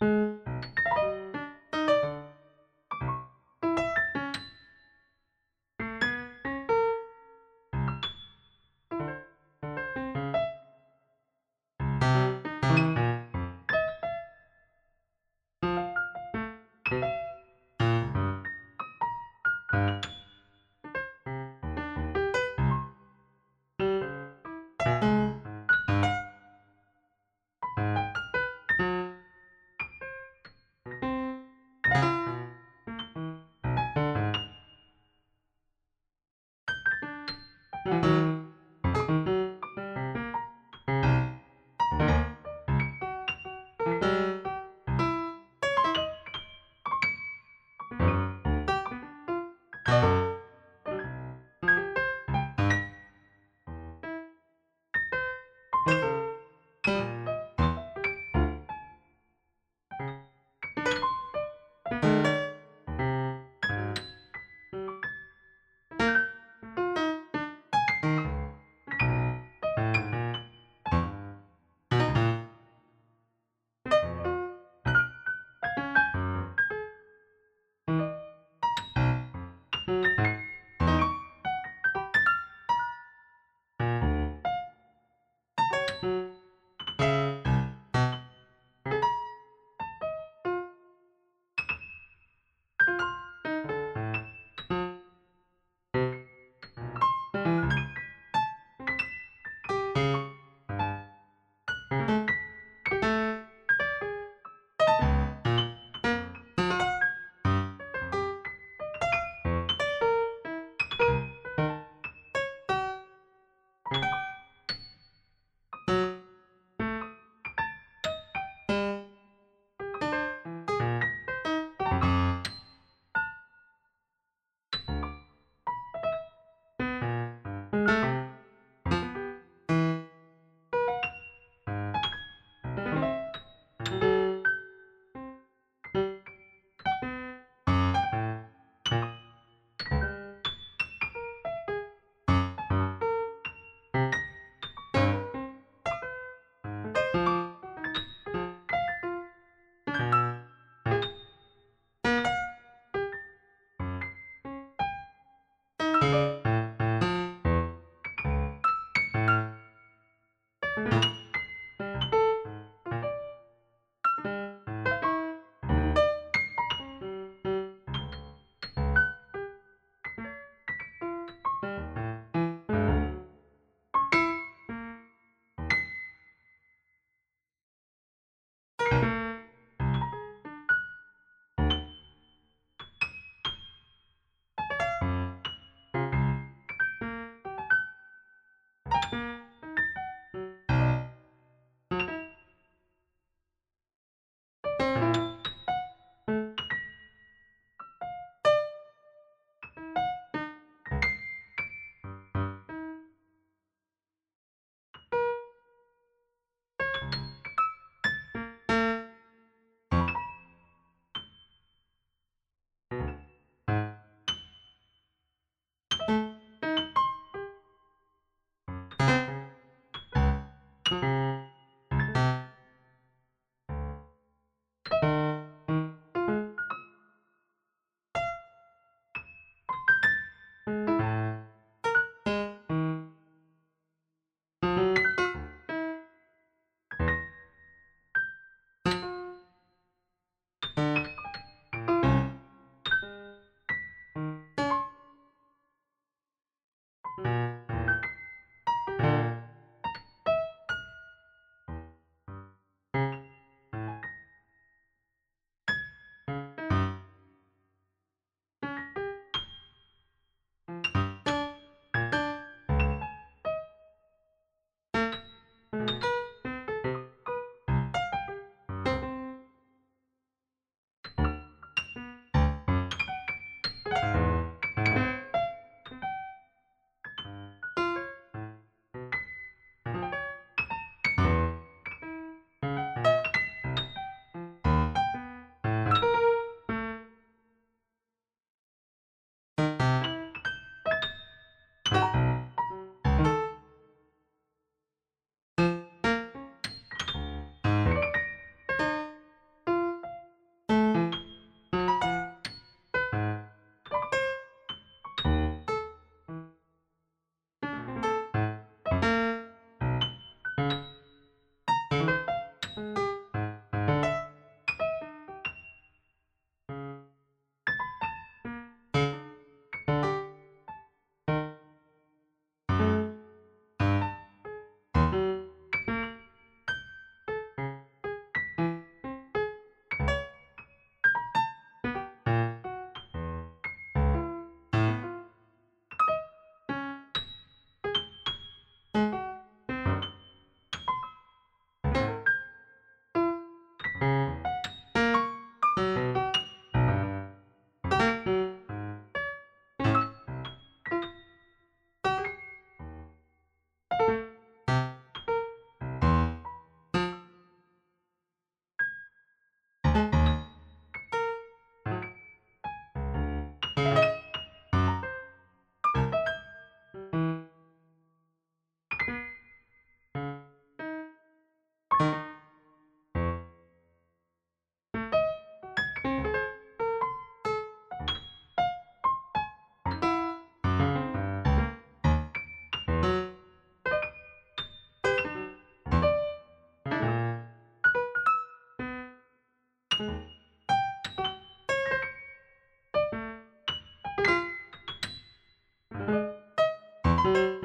Música thank you.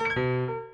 Música